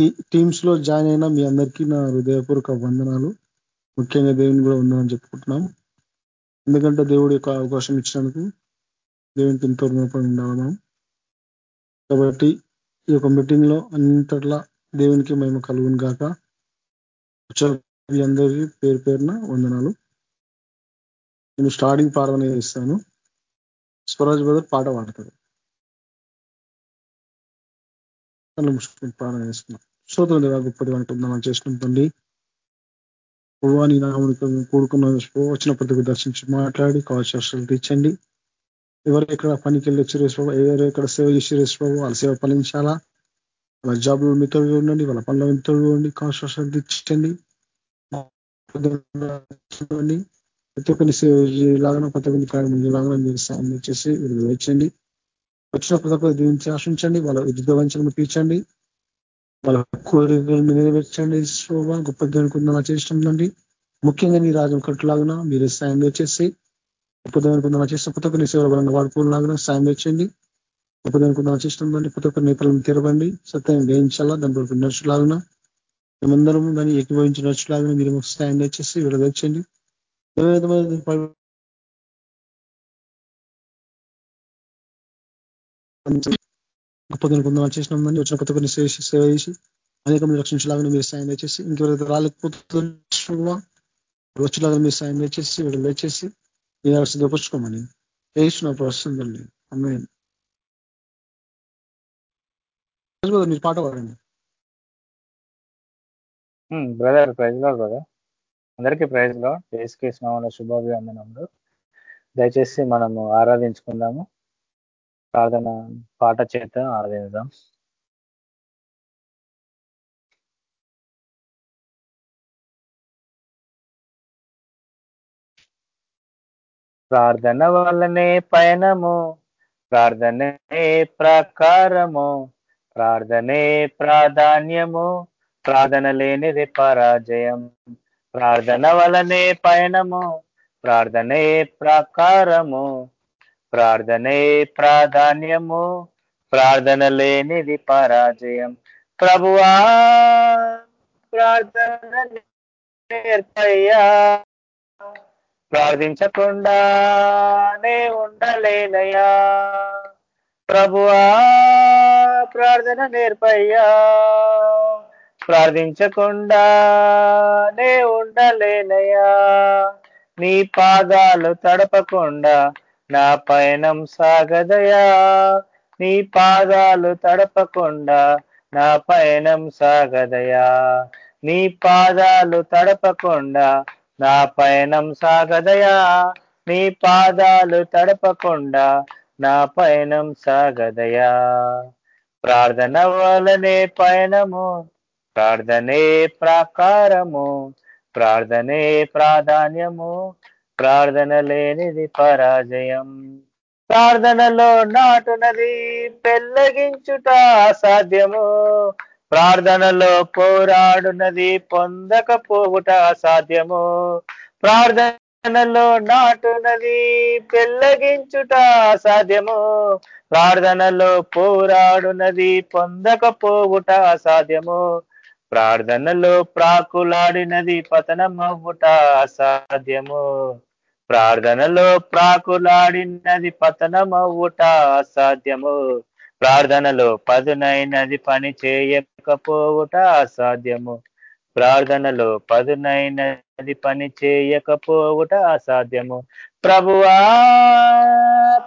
టీమ్స్లో join అయిన మీ అందరికీ నా హృదయపూర్వక వందనాలు. ముఖ్యంగా దేవుని కూడా ఉందని చెప్పుకుంటున్నాం. ఎందుకంటే దేవుడు యొక్క అవకాశం ఇచ్చినందుకు దేవునికి ఎంతో రుణపడి ఉండాలి కాబట్టి ఈ యొక్క మీటింగ్లో అంతట్లా దేవునికి మేము కలుగుని గాక. మీ అందరికీ పేరు పేరున వందనాలు. నేను స్టార్టింగ్ ప్రార్థన చేస్తాను. స్వరాజ్ బ్రదర్ పాట పాడతాడు. కళ్ళు ముసుకుని ప్రార్థన చేస్తున్నాం శ్రోతం దేవా గొప్పది అంటున్నాం చేసుకుంటుంది నీ నాముడితో కూడుకున్న వచ్చిన ప్రతికి దర్శించి మాట్లాడి కావాల్సిన తీర్చండి. ఎవరు ఎక్కడ పనికి వెళ్ళి వచ్చి ఎవరు ఎక్కడ సేవ చేసి రేసుకోవు వాళ్ళ సేవ ఫలించాలా? వాళ్ళ జాబ్లో మీతో ఉండండి వాళ్ళ పనుల మీతో ఉండండి కాన్స్ట్రక్షన్ తెచ్చండి ప్రతి ఒక్కరిని సేవ లాగా ప్రతి ఒక్కరిని లాగా మీరు సాయం చేసి వచ్చండి వచ్చిన ప్రతి ఒక్కరు దీవించి ఆశించండి వాళ్ళ విద్యుత్ తీర్చండి. వాళ్ళ కోరికలు నెరవేర్చండి శోభ గొప్ప దేవునికి నుండి ముఖ్యంగా నీ రాజం కట్టులాగిన మీరు సాయం వచ్చేసి గొప్ప దేవునికి చేసిన ప్రతి ఒక్కరిని సేవల బలంగా వాడుకోలాగిన సాయం తెచ్చండి గొప్ప దేవునికి చేస్తుందండి ప్రతి ఒక్కరి నేపథ్యం తెరవండి. సత్యం గ్రహించాలా దాని కొరకు నడుచులాగిన? మేమందరం దాన్ని ఏకీభవించి నడుచులాగిన మీరు సాయం తెచ్చేసి విడదచ్చండి గొప్పదని కొందరు చేసినామని వచ్చిన కొత్త కొన్ని సేవ సేవ చేసి అనేక మంది రక్షించలాగా మీరు సాయం దయచేసి ఇంకెవరైతే రాలేకపోతున్నా వచ్చేలాగా మీరు సాయం దయచేసి వీళ్ళు లేచేసి మీరు సిద్ధపరచుకోమని వేసినప్పుడు ప్రస్తుందండి అమ్మాయి మీరు పాట పాడండి. బ్రదర్ ప్రైజ్లో బ్రదర్. అందరికీ ప్రైజ్లో ఏసుకేసిన శుభాభివందనములు. దయచేసి మనము ఆరాధించుకుందాము. ప్రార్థన పాట చేత ఆరాధిద్దాం ప్రార్థన వల్లనే పయనము ప్రార్థనే ప్రకారము ప్రార్థనే ప్రాధాన్యము ప్రార్థన లేనిది పరాజయం. ప్రార్థన వలనే పయనము ప్రార్థనే ప్రకారము ప్రార్థనే ప్రాధాన్యము ప్రార్థన లేనిది పరాజయం. ప్రభువా ప్రార్థన నేర్పయ్యా. ప్రార్థించకుండానే ఉండలేనయ్యా. ప్రభువా ప్రార్థన నేర్పయ్యా. ప్రార్థించకుండానే ఉండలేనయ్యా. నీ పాదాలు తడపకుండా నా పయనం సాగదయా నీ పాదాలు తడపకుండా నా పయనం సాగదయా నీ పాదాలు తడపకుండా నా పయనం సాగదయా నీ పాదాలు తడపకుండా నా పయనం సాగదయా. ప్రార్థన వలనే పయనము ప్రార్థనే ప్రాకారము ప్రార్థనే ప్రాధాన్యము ప్రార్థన లేనిది పరాజయం. ప్రార్థనలో నాటునది పెళ్ళగించుట అసాధ్యము. ప్రార్థనలో పోరాడునది పొందకపోవుట అసాధ్యము. ప్రార్థనలో నాటునది పెళ్ళగించుట అసాధ్యము. ప్రార్థనలో పోరాడునది పొందకపోవుట అసాధ్యము. ప్రార్థనలో ప్రాకులాడినది పతనమవ్వుట అసాధ్యము. ప్రార్థనలో ప్రాకులాడినది పతనమవ్వుట అసాధ్యము. ప్రార్థనలో పదునైనది పని చేయకపోవుట అసాధ్యము. ప్రార్థనలో పదునైనది పని చేయకపోవుట అసాధ్యము. ప్రభువా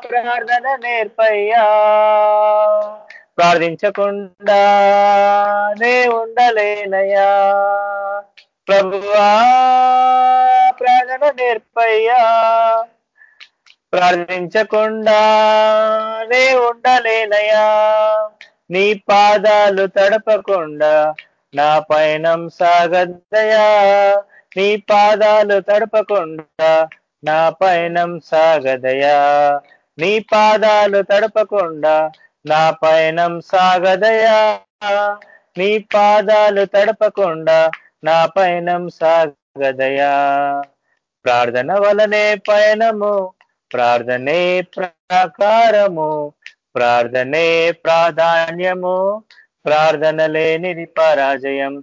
ప్రార్థన నేర్పయ్యా. ప్రార్థించకుండానే ఉండలేనయ్యా. ప్రభువా ప్రార్థన నేర్పయ్యా. ప్రార్థించకుండానే ఉండలేనయ్యా. నీ పాదాలు తడపకుండా నా పయనం సాగద్దయా నీ పాదాలు తడపకుండా నా పయనం సాగదయా నీ పాదాలు తడపకుండా నా పయనం సాగదయా. నీ పాదాలు తడపకుండా నా పయనం సాగదయా. ప్రార్థన వలనే పయనము ప్రార్థనే ప్రాకారము ప్రార్థనే ప్రాధాన్యము ప్రార్థన లేనిది పరాజయం.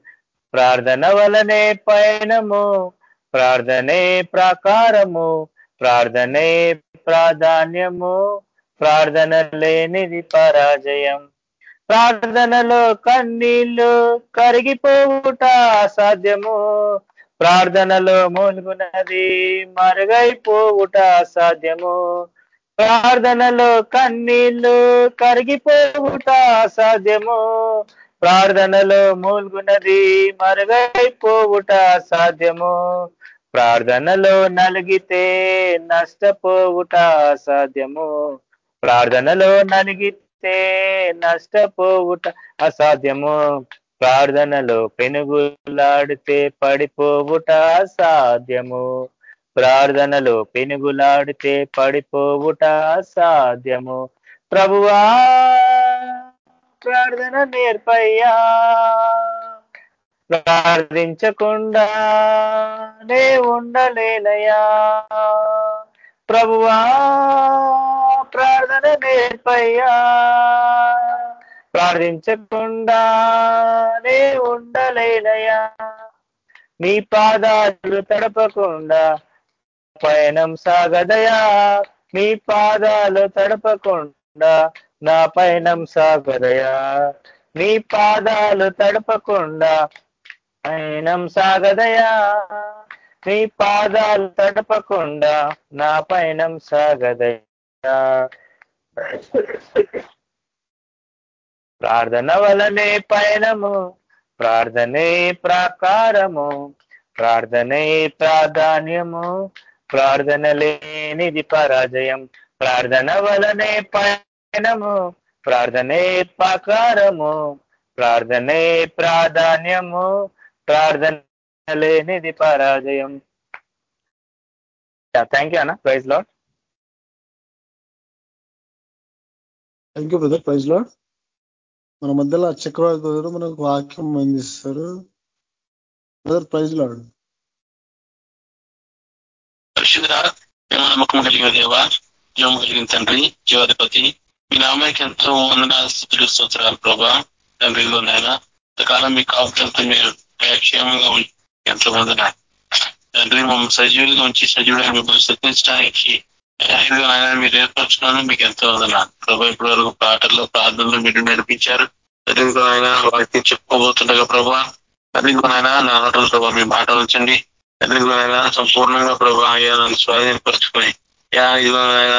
ప్రార్థన వలనే పయనము ప్రార్థనే ప్రాకారము ప్రార్థనే ప్రాధాన్యము ప్రార్థన లేనిది పరాజయం. ప్రార్థనలో కన్నీళ్ళు కరిగిపోవుట అసాధ్యము. ప్రార్థనలో మూలుగునది మరుగైపోవుట అసాధ్యము. ప్రార్థనలో కన్నీళ్ళు కరిగిపోవుట అసాధ్యము. ప్రార్థనలో మూలుగునది మరుగైపోవుట అసాధ్యము. ప్రార్థనలో నలిగితే నష్టపోవుట అసాధ్యము. ప్రార్థనలో నలిగితే నష్టపోవుట అసాధ్యము. ప్రార్థనలో పెనుగులాడితే పడిపోవుట అసాధ్యము. ప్రార్థనలో పెనుగులాడితే పడిపోవుట అసాధ్యము. ప్రభువా ప్రార్థన నేర్పయ్యా. ప్రార్థించకుండా నే ఉండలేనయా ప్రభువా ప్రార్థన నేర్పయ్యా. ప్రార్థించకుండా నే ఉండలేనయ్యా. నీ పాదాలు తడపకుండా పయనం సాగదయా. నీ పాదాలు తడపకుండా నా పయనం సాగదయా. నీ పాదాలు తడపకుండా పయనం సాగదయా. నీ పాదాలు తడపకుండా నా పయనం సాగదయా. ప్రార్థన వలనే పయనము ప్రార్థనే ప్రాకారము ప్రార్థనే ప్రాధాన్యము ప్రార్థన లేనిది పరాజయం ప్రార్థన వలనే పయనము ప్రార్థనే ప్రాకారము ప్రార్థనే ప్రాధాన్యము ప్రార్థన లేనిది పరాజయం. థ్యాంక్ యూ అన్న. ప్రైజ్లో thank you brother praise Lord మన మధ్యలో చక్రవర్తి బ్రదర్ మనకు వాక్యం అందిస్తారు బ్రదర్ ప్రైజ్ లాడ్ పరిశుద్ధ నమ్మకం కలిగిన దేవ జీవం కలిగిన తండ్రి జీవాధిపతి మీ నామానికి ఎంతో వందన స్తోత్రాలు ప్రభా. తండ్రిలో నాయన ఇంతకాలం మీ కాపులంతా మీరు క్షేమంగా ఎంతో వందన తండ్రి మమ్మల్ని సజీవులుగా ఉంచి సజీవులుగా మిమ్మల్ని సత్యించడానికి ఆయన మీరు ఏర్పరచుకున్నాను మీకు ఎంతో వందన ప్రభా ఇప్పటి వరకు పాటల్లో ప్రార్థనలు మీరు నడిపించారు. తండ్రిలో ఆయన వాటిని చెప్పుకోబోతుండగా ప్రభా తండ్రిలో ఆయన నా నోటలు ప్రభా మీ మాట ఉంచండి. తండ్రిలో ఆయన సంపూర్ణంగా ప్రభా అయ్యా నన్ను స్వాధీనపరుచుకొని యా ఇదిగో ఆయన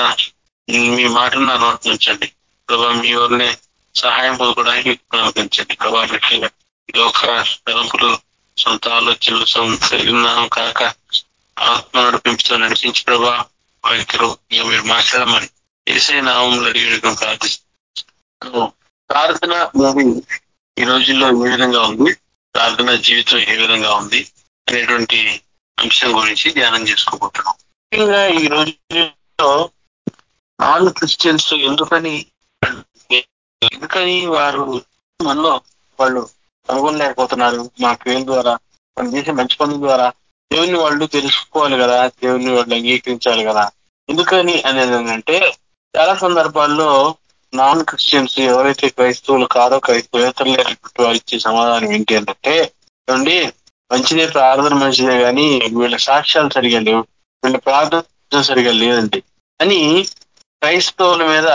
మీ మాటను నా నోటి ఉంచండి. ప్రభా మీ వల్లనే సహాయం పొందుకోవడానికి ప్రవర్తించండి ప్రభా ముఖ్యంగా లోక తలంపులు సొంత ఆలోచనలు సొంత కాక ఆత్మ నడిపింపుతో నడిపించి ప్రభా పవిత్రు మీరు మాట్లాడమని. ఏసే నామంలో అడిగి ప్రార్థిస్తాం ప్రార్థన భూమి ఈ రోజుల్లో ఏ విధంగా ఉంది? ప్రార్థన జీవితం ఏ విధంగా ఉంది? అనేటువంటి అంశం గురించి ధ్యానం చేసుకోబోతున్నాం. ముఖ్యంగా ఈ రోజుల్లో నాన్ క్రిస్టియన్స్ ఎందుకని ఎందుకని వారు మనలో వాళ్ళు కనుగొనలేకపోతున్నారు? మా పేరు ద్వారా మనం చేసే మంచి పనుల ద్వారా దేవుని వాళ్ళు తెలుసుకోవాలి కదా? దేవుని వాళ్ళు అంగీకరించాలి కదా? ఎందుకని అనేది ఏంటంటే చాలా సందర్భాల్లో నాన్ క్రిస్టియన్స్ ఎవరైతే క్రైస్తవులు కాదో క్రైస్తవేతరులే వారు ఇచ్చే సమాధానం ఏంటి అంటే చూడండి మంచిదే ప్రార్థన మంచిదే కానీ వీళ్ళ సాక్ష్యాలు సరిగా లేవు. వీళ్ళ ప్రార్థన సరిగా లేదండి. అని క్రైస్తవుల మీద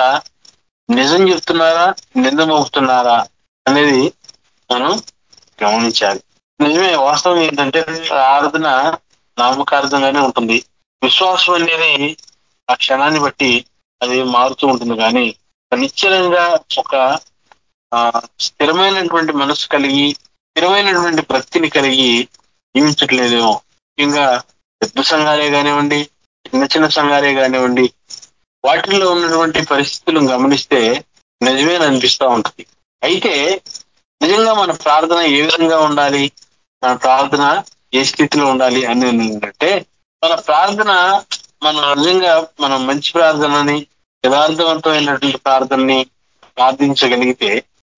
నిజం చెప్తున్నారా? నింద మోపుతున్నారా? అనేది మనం గమనించాలి. నిజమే వాస్తవం ఏంటంటే ప్రార్థన నామకార్థంగానే ఉంటుంది. విశ్వాసం అనేది ఆ క్షణాన్ని బట్టి అది మారుతూ ఉంటుంది. కానీ నిశ్చలంగా ఒక స్థిరమైనటువంటి మనసు కలిగి స్థిరమైనటువంటి భక్తిని కలిగి జీవించట్లేదేమో. ముఖ్యంగా పెద్ద సంఘాలే కానివ్వండి చిన్న చిన్న సంఘాలే కానివ్వండి వాటిల్లో ఉన్నటువంటి పరిస్థితులను గమనిస్తే నిజమే అనిపిస్తూ ఉంటుంది. అయితే నిజంగా మన ప్రార్థన ఏ విధంగా ఉండాలి? మన ప్రార్థన ఏ స్థితిలో ఉండాలి అని ఏంటంటే మన ప్రార్థన మనం నిజంగా మనం మంచి ప్రార్థనని యథార్థవంతమైనటువంటి ప్రార్థనని ప్రార్థించగలిగితే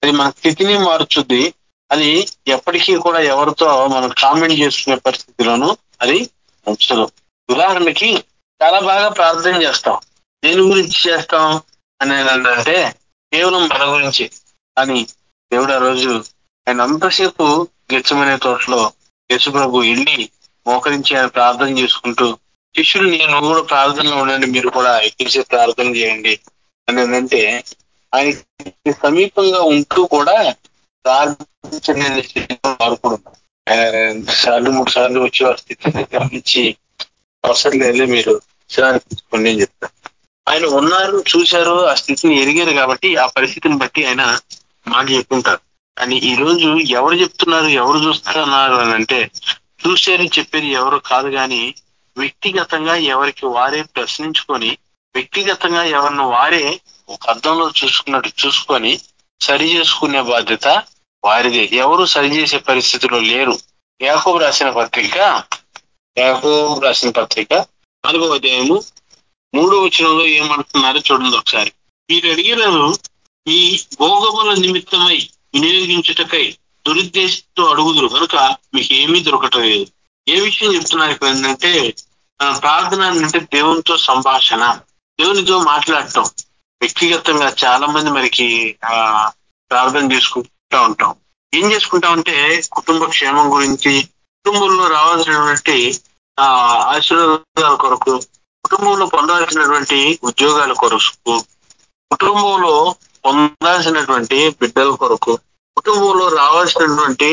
అది మన స్థితిని మార్చుద్ది. అది ఎప్పటికీ కూడా ఎవరితో మనం కామెంట్ చేసుకునే పరిస్థితిలోనూ అది ఉంచదు ఉదాహరణకి చాలా బాగా ప్రార్థన చేస్తాం. దేని గురించి చేస్తాం అనేది అంటే కేవలం మన గురించి. కానీ దేవుడు ఆ రోజు ఆయన అంతసేపు గెచ్చమనే తోటలో యేసుప్రభు వెళ్ళి మోకరించి ఆయన ప్రార్థన చేసుకుంటూ శిష్యులు నేను కూడా ప్రార్థనలో ఉండండి మీరు కూడా ఎక్కించే ప్రార్థన చేయండి అని అంటే ఆయన సమీపంగా ఉంటూ కూడా ప్రార్థించలేని మార్పుడు సార్లు మూడు సార్లు వచ్చి వారి స్థితిని గమనించి అవసరం లేదు మీరు కొన్ని చెప్తా చెప్తారు. ఆయన ఉన్నారు చూశారు ఆ స్థితిని ఎరిగారు కాబట్టి ఆ పరిస్థితిని బట్టి ఆయన మాట చెప్పుకుంటారు. కానీ ఈ రోజు ఎవరు చెప్తున్నారు ఎవరు చూస్తున్నారు అని అంటే చూశారని చెప్పేది ఎవరు కాదు కానీ వ్యక్తిగతంగా ఎవరికి వారే ప్రశ్నించుకొని వ్యక్తిగతంగా ఎవరిని వారే ఒక అర్థంలో చూసుకున్నట్టు చూసుకొని సరి చేసుకునే బాధ్యత వారిదే. ఎవరు సరి చేసే పరిస్థితిలో లేరు. యాకోబు రాసిన పత్రిక యాకోబు రాసిన పత్రిక నాలుగో అధ్యాయము మూడో వచనంలో ఏమంటున్నారో చూడండి ఒకసారి. మీరు అడిగినను మీ భోగముల నిమిత్తమై వినియోగించుటకై దురుద్దేశంతో అడుగుదురు. కనుక మీకు ఏమీ దొరకటం లేదు. ఏ విషయం చెప్తున్నారు ఏంటంటే ప్రార్థన అంటే దేవునితో సంభాషణ. దేవునితో మాట్లాడటం. వ్యక్తిగతంగా చాలా మంది మనకి ఆ ప్రార్థన చేసుకుంటూ ఉంటాం. ఏం చేసుకుంటామంటే కుటుంబ క్షేమం గురించి కుటుంబంలో రావాల్సినటువంటి ఆ ఆశీర్వాదాల కొరకు కుటుంబంలో పొందాల్సినటువంటి ఉద్యోగాల కొరకు కుటుంబంలో పొందాల్సినటువంటి బిడ్డల కొరకు కుటుంబంలో రావాల్సినటువంటి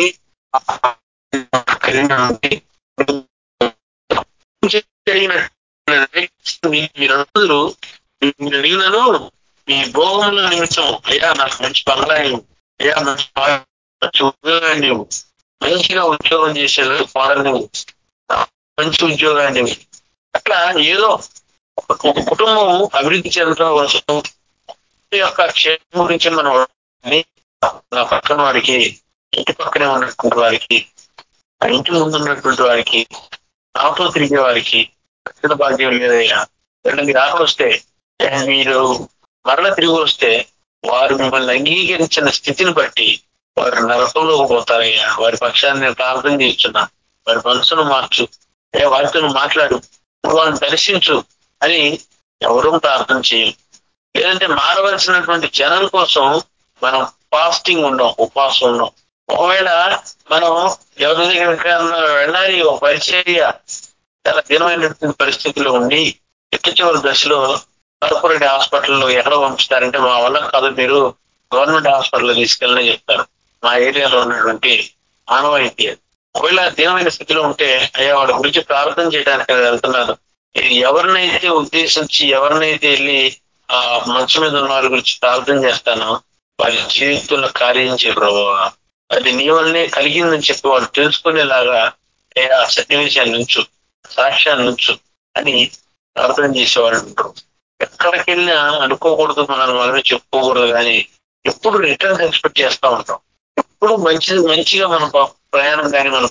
మీరందరూ మీరు అడిగినను మీ భోగముల నిమిషం అయ్యా నాకు మంచి బంగ్లా అయ్యా మంచి ఉద్యోగాన్ని మంచిగా ఉద్యోగం చేసేది ఫారెన్ మంచి ఉద్యోగాన్ని అట్లా ఏదో ఒక కుటుంబం అభివృద్ధి చెందడం కోసం యొక్క క్షేమం గురించి మనం నా పక్కన వారికి ఇంటి పక్కనే ఉన్నటువంటి వారికి ఇంట్లో ఇంటి ముందు ఉన్నటువంటి వారికి ఆటో తిరిగే వారికి రక్షణ భాగ్యం లేదయ్యా రెండు మీరు ఆకలి వస్తే మీరు మరల తిరిగి వస్తే వారు మిమ్మల్ని అంగీకరించిన స్థితిని బట్టి వారు నరకంలోకి పోతారయ్యా. వారి పక్షాన్ని నేను ప్రార్థన చేస్తున్నా. వారి మనసును మార్చు. ఏ వారితో మాట్లాడు. వాళ్ళని దర్శించు అని ఎవరూ ప్రార్థన చేయం లేదంటే మారవలసినటువంటి జనం కోసం మనం ఫాస్టింగ్ ఉన్నాం ఉపవాసం ఉన్నాం ఒకవేళ మనం ఎవరి దగ్గర వెళ్ళాలి ఒక పరిచర్య చాలా దీనమైనటువంటి పరిస్థితిలో ఉండి చిట్ట చివరి దశలో కార్పొరేట్ హాస్పిటల్లో ఎక్కడ పంపిస్తారంటే మా వల్ల కాదు మీరు గవర్నమెంట్ హాస్పిటల్లో తీసుకెళ్ళని చెప్తారు. మా ఏరియాలో ఉన్నటువంటి ఆనవాయితీ ఒకవేళ దీనమైన స్థితిలో ఉంటే అయ్యా వాళ్ళ గురించి ప్రార్థన చేయడానికి వెళ్తున్నాను. ఎవరినైతే ఉద్దేశించి ఎవరినైతే వెళ్ళి ఆ మంచం మీద ఉన్న వారి గురించి ప్రార్థన చేస్తానో వారి జీవితంలో కార్యం చేయ ప్రభావ అది నీ వల్లనే కలిగిందని చెప్పి వాళ్ళు తెలుసుకునేలాగా ఏ ఆ సన్నివేశాన్ని నుంచు సాక్ష్యాన్ని నుంచు అని ప్రార్థన చేసేవాళ్ళు ఉంటారు. ఎక్కడికి వెళ్ళినా అనుకోకూడదు మనం మనమే చెప్పుకోకూడదు కానీ ఎప్పుడు రిటర్న్ ఎక్స్పెక్ట్ చేస్తూ ఉంటాం. ఎప్పుడు మంచిది మంచిగా మన ప్రయాణం కానీ మనం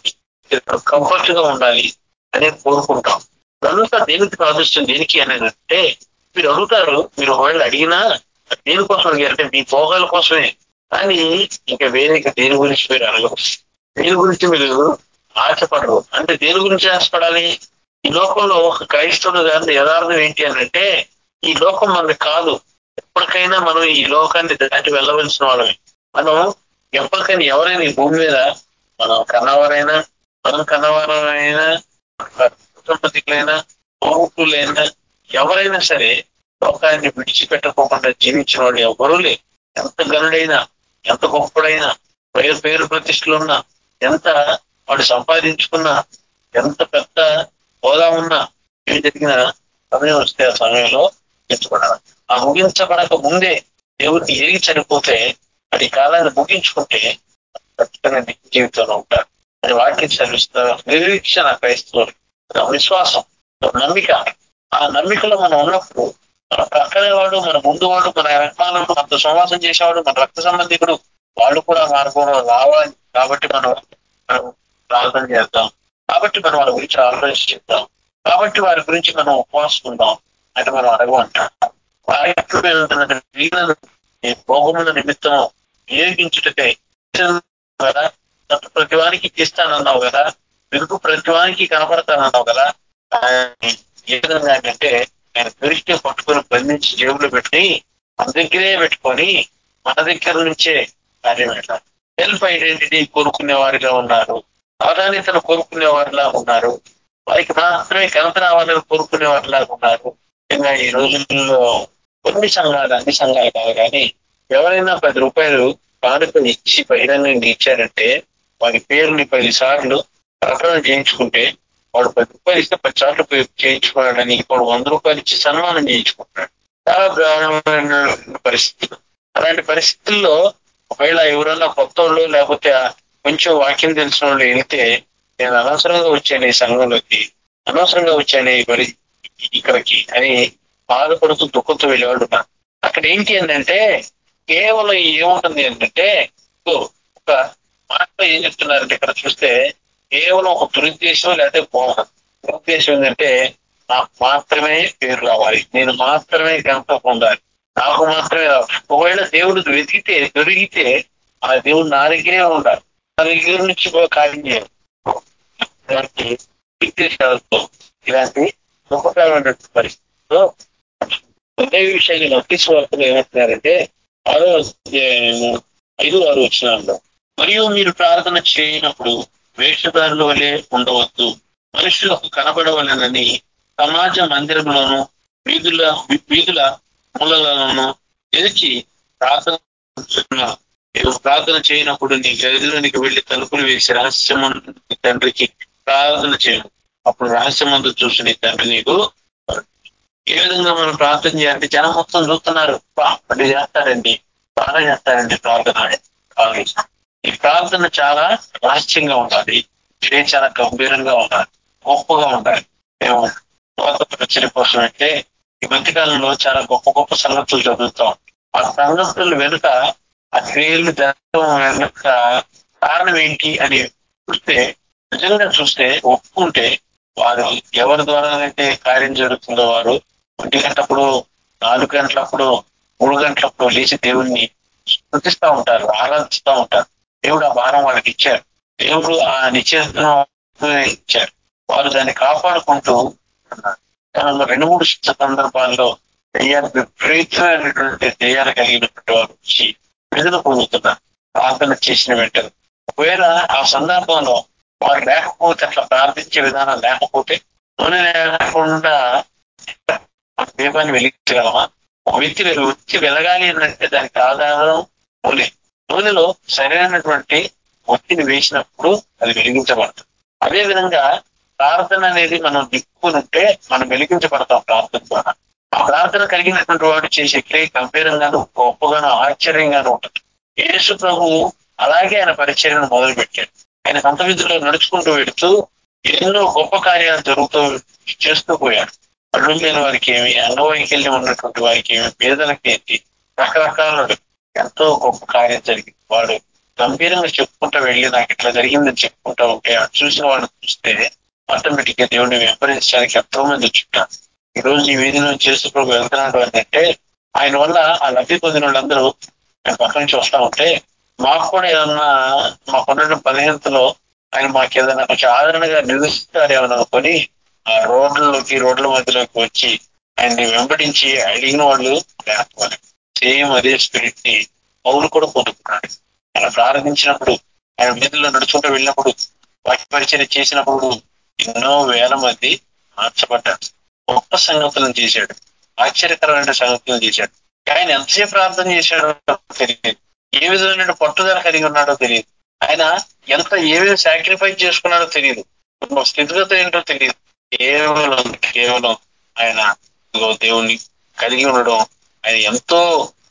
కంఫర్ట్గా ఉండాలి అనేది కోరుకుంటాం. అంతా దేనికి ప్రార్థిస్తుంది దేనికి అని అంటే మీరు అడుగుతారు మీరు ఒకవేళ అడిగినా దేనికోసం అడిగారంటే మీ భోగాల కోసమే కానీ ఇంకా వేరే దేని గురించి మీరు అడగవు దేని గురించి మీరు ఆశపడరు. అంటే దేని గురించి ఆశపడాలి? ఈ లోకంలో ఒక క్రైస్తవుడు గారి యథార్థం ఏంటి అని అంటే ఈ లోకం మనది కాదు. ఎప్పటికైనా మనం ఈ లోకాన్ని దాటి వెళ్ళవలసిన వాళ్ళమే. మనం ఎప్పటికైనా ఎవరైనా ఈ భూమి మీద మనం కన్నవారైనా మనం కన్నవారైనా కుటుంబీకులైనా పౌరులైనా ఎవరైనా సరే లోకాన్ని విడిచిపెట్టకోకుండా జీవించిన వాళ్ళు ఎవరూ లేరు. ఎంత గనుడైనా ఎంత గొప్పడైనా పేరు పేరు ప్రతిష్టలు ఉన్నా ఎంత వాడు సంపాదించుకున్నా ఎంత పెద్ద హోదా ఉన్నా ఏం జరిగిన సమయం వస్తే ఆ సమయంలో ముగించబడాలి ఆ ముగించబడక ముందే దేవుడిని ఎరిగి చనిపోతే అది కాలాన్ని ముగించుకుంటే ఖచ్చితంగా నిత్య జీవితంలో ఉంటారు అది వాటిని చదివిస్తారు నిరీక్షణ క్రైస్తవులు విశ్వాసం నమ్మిక. ఆ నమ్మికలో మనం ఉన్నప్పుడు మన ప్రక్కనే వాడు మన ముందు వాడు మన వెనకాలను మనతో సంవాసం చేసేవాడు మన రక్త సంబంధికుడు వాళ్ళు కూడా మార్గంలో రావాలి కాబట్టి మనం మనం ప్రార్థన చేద్దాం. కాబట్టి మనం వాళ్ళ గురించి ఆలోచన చేద్దాం. కాబట్టి వారి గురించి మనం ఉపవాసం ఉందాం అంటే మనం అడగమంటాం. భోగముల నిమిత్తం వినియోగించుటకై కదా తప్పు ప్రతి ఇస్తానన్నావు కదా? వెనుక ప్రతివానికి కనపడతానన్నావు కదా? ఏ విధంగా అంటే ఆయన దృష్టి పట్టుకొని బంధించి జేబులో పెట్టి మన దగ్గరే పెట్టుకొని మన దగ్గర నుంచే కార్యం ఎట్లా సెల్ఫ్ ఐడెంటిటీ కోరుకునే వారిగా ఉన్నారు. ప్రాధాన్యతను కోరుకునే వారిలా ఉన్నారు. వారికి మాత్రమే ఘనత రావాలని కోరుకునే వారిలా ఉన్నారు. ఇంకా ఈ రోజుల్లో కొన్ని సంఘాలు అన్ని సంఘాలు కాదు కానీ ఎవరైనా పది రూపాయలు కానుకలు ఇచ్చి బహిరంగంగా ఇచ్చారంటే వారి పేరుని పది సార్లు ప్రకటన చేయించుకుంటే వాడు పది రూపాయలు ఇస్తే పది సార్లు పోయి చేయించుకున్నాడని వాడు వంద రూపాయలు ఇచ్చి సన్మానం చేయించుకుంటున్నాడు. చాలా బ్రహ్మాండమైన పరిస్థితులు. అలాంటి పరిస్థితుల్లో ఒకవేళ ఎవరన్నా కొత్త వాళ్ళు లేకపోతే కొంచెం వాక్యం తెలిసిన వాళ్ళు వెళితే నేను అనవసరంగా వచ్చాను ఈ సంఘంలోకి అనవసరంగా వచ్చాను ఈ ఇక్కడికి అని బాధపడుతూ దుఃఖంతో వెళ్ళేవాడు అక్కడ ఏంటి ఏంటంటే కేవలం ఏముంటుంది ఏంటంటే ఒక మాటలో ఏం చెప్తున్నారంటే ఇక్కడ చూస్తే కేవలం ఒక దురుద్దేశం లేకపోతే మోహం దురుద్దేశం ఏంటంటే నాకు మాత్రమే పేరు రావాలి. నేను మాత్రమే ఘనత పొందాలి. నాకు మాత్రమే ఒకవేళ దేవుడు వెతికితే దొరికితే ఆ దేవుడు నా దగ్గరే ఉండాలి. నా దగ్గర నుంచి కూడా కార్యం చేయాలి. ఇలాంటి ఇలాంటి దుఃఖకరమైనటువంటి పరిస్థితుల్లో అదే విషయాన్ని నోటీస్ వార్తలు ఏమంటున్నారంటే ఆరో ఐదు ఆరు వచ్చినాల్లో మరియు మీరు ప్రార్థన చేయనప్పుడు వేషధారుల వలె ఉండవద్దు. మనుషులకు కనబడవలెనని సమాజ మందిరంలోను వీధుల వీధుల మూలలోను తెరిచి ప్రార్థన ప్రార్థన చేయనప్పుడు నీ గదిలోనికి వెళ్ళి తలుపులు వేసి రహస్యం తండ్రికి ప్రార్థన చేయను అప్పుడు రహస్యమందు చూసి నీ తండ్రి నీకు ఏ విధంగా మనం ప్రార్థన చేయాలంటే జనం మొత్తం చూస్తున్నారు. చేస్తారండి బాగా చేస్తారండి ప్రార్థన. ఈ ప్రార్థన చాలా రహస్యంగా ఉండాలి. ఇదే చాలా గంభీరంగా ఉండాలి. గొప్పగా ఉండాలి. మేము స్వాత కోసం అంటే ఈ మధ్యకాలంలో చాలా గొప్ప గొప్ప సంగతులు చదువుతాం ఆ సంగతులు వెనుక ఆ క్రియలు జరగడం వెనుక కారణం ఏంటి అని చూస్తే నిజంగా చూస్తే ఒప్పుకుంటే వారు ఎవరి ద్వారానైతే కార్యం జరుగుతుందో వారు ఒంటి గంటప్పుడు నాలుగు గంటలప్పుడు మూడు గంటలప్పుడు లేచి దేవుణ్ణి స్థుతిస్తూ ఉంటారు ఆరాధిస్తూ ఉంటారు. దేవుడు ఆ భారం వాళ్ళకి ఇచ్చారు దేవుడు ఆ నిశ్చేతను ఇచ్చారు వారు దాన్ని కాపాడుకుంటూ ఉన్నారు. రెండు మూడు సందర్భాల్లో దెయ్యాలు విపరీతమైనటువంటి దయ్యాలు కలిగినటువంటి వారు వచ్చి విడుదల పొందుతున్నారు. ప్రార్థన చేసిన వెంటనే. ఒకవేళ ఆ సందర్భంలో వారు లేకపోతే అట్లా ప్రార్థించే విధానం లేకపోతే నూనె లేకుండా దీపాన్ని వెలిగించగలమా? వ్యక్తి వెలు- వచ్చి వెలగాలి అంటే దానికి ఆధారం నూనె నూనెలో సరైనటువంటి ఒత్తిడి వేసినప్పుడు అది వెలిగించబడుతుంది అదే విధంగా ప్రార్థన అనేది మనం దిక్కునుంటే మనం వెలిగించబడతాం ప్రార్థన ద్వారా. ఆ ప్రార్థన కలిగినటువంటి వాడు చేసే క్రియ గంభీరంగాను గొప్పగాను ఆశ్చర్యంగాను ఉంటుంది. యేసు ప్రభు అలాగే ఆయన పరిచర్యను మొదలు పెట్టాడు ఆయన సంత విధుల్లో నడుచుకుంటూ వెళుతూ ఎన్నో గొప్ప కార్యాలు జరుగుతూ చేస్తూ పోయాడు. అడ్డు లేని వారికి ఏమి అన్నవాయికెళ్ళి ఉన్నటువంటి వారికి ఏమి పేదలకి ఏంటి రకరకాల ఎంతో గొప్ప కార్యం జరిగింది. వాడు గంభీరంగా చెప్పుకుంటూ వెళ్ళి నాకు ఇట్లా జరిగిందని చెప్పుకుంటా ఉంటే అది చూసిన వాడిని చూస్తే ఆటోమేటిక్గా దేవుడిని వెంబడించడానికి ఎంతో మంది చుట్టారు ఈ రోజు ఈ వీధిలో చేస్తూ ప్రభు వెళ్తున్నాడు అని అంటే ఆయన వల్ల ఆ లబ్ధి పొందిన వాళ్ళందరూ మేము పక్క నుంచి వస్తా ఉంటే మాకు కూడా ఏదన్నా మాకున్న పదిహేంతలో ఆయన మాకు ఏదైనా కొంచెం ఆదరణగా నిలుస్తారు ఏమైనా అనుకొని ఆ రోడ్లలోకి రోడ్ల మధ్యలోకి వచ్చి ఆయన్ని వెంబడించి అడిగిన వాళ్ళు లేకపోతే సేమ్ అదే స్పిరిట్ని పౌలు కూడా పొందుకున్నాడు. ఆయన ప్రారంభించినప్పుడు ఆయన వీధుల్లో నడుచుకుంటూ వెళ్ళినప్పుడు వాటి పరిచయం చేసినప్పుడు ఎన్నో వేల మంది మార్చబడ్డారు. గొప్ప సంగతులను చేశాడు. ఆశ్చర్యకరమైన సంగతులను చేశాడు. ఆయన ఎంతసేపు ప్రార్థన చేశాడో తెలియదు. ఏ విధమైన పట్టుదల కలిగి ఉన్నాడో తెలియదు. ఆయన ఎంత ఏమేమి సాక్రిఫైస్ చేసుకున్నాడో తెలియదు. స్థితిగత ఏంటో తెలియదు. కేవలం కేవలం ఆయన దేవుణ్ణి కలిగి ఉండడం ఆయన ఎంతో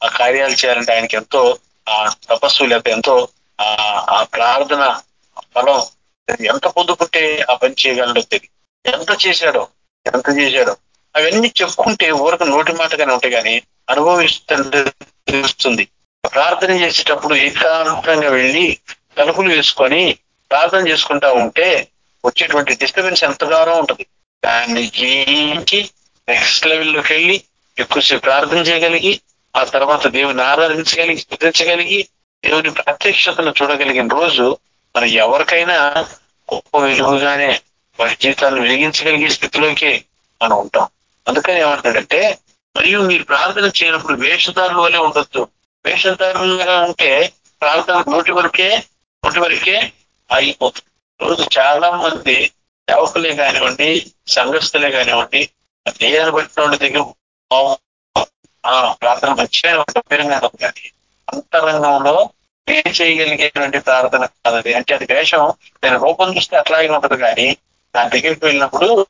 ఆ కార్యాలు చేయాలంటే ఆయనకి ఎంతో ఆ తపస్సు లేకపోతే ఎంతో ఆ ఆ ప్రార్థన ఫలం ఎంత పొందుకుంటే ఆ పని చేయగలడో తెలియదు. ఎంత చేశాడో ఎంత చేశాడో. అవన్నీ చెప్పుకుంటే ఊరకు నోటి మాటగానే ఉంటాయి కానీ అనుభవిస్తుంటే తెలుస్తుంది. ప్రార్థన చేసేటప్పుడు ఏకాంతంగా వెళ్ళి తలుపులు వేసుకొని ప్రార్థన చేసుకుంటా ఉంటే వచ్చేటువంటి డిస్టర్బెన్స్ ఎంతగానో ఉంటుంది. దాన్ని జయించి నెక్స్ట్ లెవెల్లోకి వెళ్ళి ఎక్కువసేపు ప్రార్థన చేయగలిగి ఆ తర్వాత దేవుని ఆరాధించగలిగి స్థుతించగలిగి దేవుని ప్రత్యక్షతను చూడగలిగిన రోజు మరి ఎవరికైనా గొప్ప విలువగానే వారి జీవితాలను వెలిగించగలిగే స్థితిలోకి మనం ఉంటాం. అందుకని ఏమంటాడంటే మరియు మీరు ప్రార్థన చేయనప్పుడు వేషధారుల వల్లే ఉండొద్దు. వేషధారులుగా ఉంటే ప్రార్థన నోటి వరకే నోటి వరకే అయిపోతుంది రోజు చాలా మంది సేవకులే కానివ్వండి సంఘస్థులే కానివ్వండి దేహాన్ని బట్టిన వాళ్ళ దగ్గర ప్రార్థన మంచిగా గంభీరంగా ఉంది అంతరంగంలో ఏం చేయగలిగేటువంటి ప్రార్థన కాదది అంటే అది వేషం నేను రూపం చూస్తే అట్లాగే ఉంటుంది కానీ దాని దగ్గరికి వెళ్ళినప్పుడు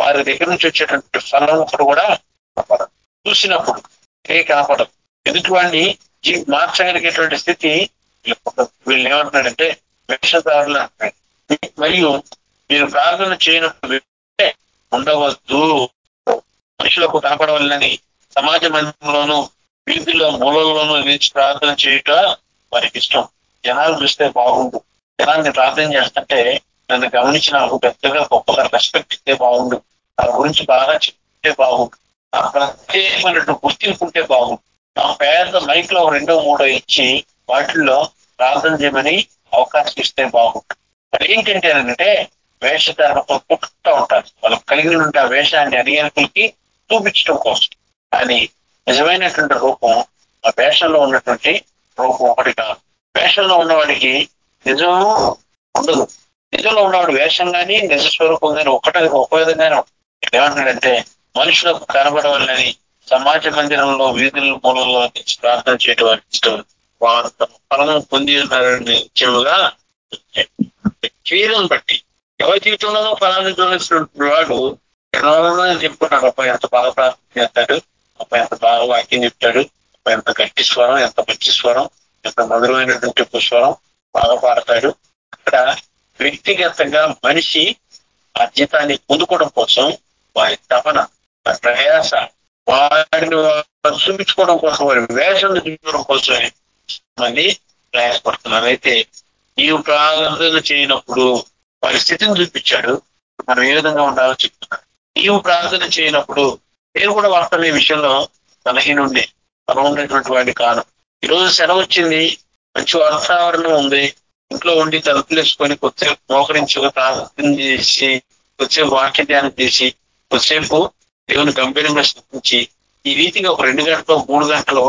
వారి దగ్గర నుంచి వచ్చేటువంటి ఫలం ఒకటి కూడా కనపడదు. చూసినప్పుడు ఏ కనపడదు. ఎదుటి వాడిని జీ- మార్చగలిగేటువంటి స్థితి వీళ్ళు ఏమంటున్నాడంటే వేషధారులు అంటున్నాడు మరియు మీరు ప్రార్థన చేయనప్పుడు ఉండవద్దు. మనుషులకు కనపడవల్లని సమాజ మందిరంలోను వీధిలో మూలల్లోనూ నిలిచి ప్రార్థన చేయుట వారికి ఇష్టం. జనాలు చూస్తే బాగుండు. జనాన్ని ప్రార్థన చేస్తుంటే నన్ను గమనించి నాకు పెద్దగా గొప్పగా రెస్పెక్ట్ ఇస్తే బాగుండు. నా గురించి బాగా చెప్తే బాగుండు. నా ప్రత్యేకమైనటువంటి గుర్తింపుంటే బాగుండు. నా పేద మైక్లో రెండో మూడో ఇచ్చి వాటిల్లో ప్రార్థన చేయమని అవకాశం ఇస్తే బాగుండు. మరి ఏంటంటే అంటే వేషధారణతో పుట్టుతూ ఉంటారు. వాళ్ళకి కలిగి ఉంటే ఆ వేషాన్ని అడిగేకులకి చూపించడం కోసం కానీ నిజమైనటువంటి రూపం ఆ వేషంలో ఉన్నటువంటి రూపం ఒకటి కాదు. వేషంలో ఉన్నవాడికి నిజం ఉండదు. నిజంలో ఉన్నవాడు వేషం కానీ నిజ స్వరూపం కానీ ఒకటే ఒక విధంగానే ఏమంటాడంటే మనుషులకు కనబడవాలని సమాజ మందిరంలో వీధుల మూలంలో ప్రార్థన చేయడం వారికి ఇష్టం. వారు తమ ఫలం పొంది ఉన్నారని నిత్యముగా క్రియలను బట్టి ఎవరి జీవితంలో ఫలాన్ని వాడు ఎన్నో చెప్పుకున్నాడు అబ్బాయి ఎంత బాగా ప్రార్థన చేస్తాడు అబ్బాయి ఎంత బాగా వాక్యం చెప్తాడు అబ్బాయి ఎంత గట్టి స్వరం ఎంత మంచి స్వరం ఎంత మధురమైనటువంటి స్వరం బాగా పాడతాడు. అక్కడ వ్యక్తిగతంగా మనిషి ఆ జీతాన్ని పొందుకోవడం కోసం వారి తపన ప్రయాస వారిని చూపించుకోవడం కోసం వారి వేషం చూపించడం కోసమే మళ్ళీ ప్రయాసపడుతున్నారు. అయితే నీవు ప్రార్థన చేయనప్పుడు వారి స్థితిని చూపించాడు. మనం ఏ విధంగా ఉండాలో చెప్తున్నాడు. నీవు ప్రార్థన చేయనప్పుడు నేను కూడా వాస్తవం ఈ విషయంలో బలహీనుండే బలం ఉన్నటువంటి వాడిని కాను. ఈరోజు సెలవు వచ్చింది మంచి వాతావరణం ఉంది ఇంట్లో ఉండి తలుపులేసుకొని కొద్దిసేపు మోకరించి ప్రార్థన చేసి కొద్దిసేపు వాక్య ధ్యానం చేసి కొద్దిసేపు దేవుని గంభీరంగా స్థితించి ఈ రీతిగా ఒక రెండు గంటలు మూడు గంటలు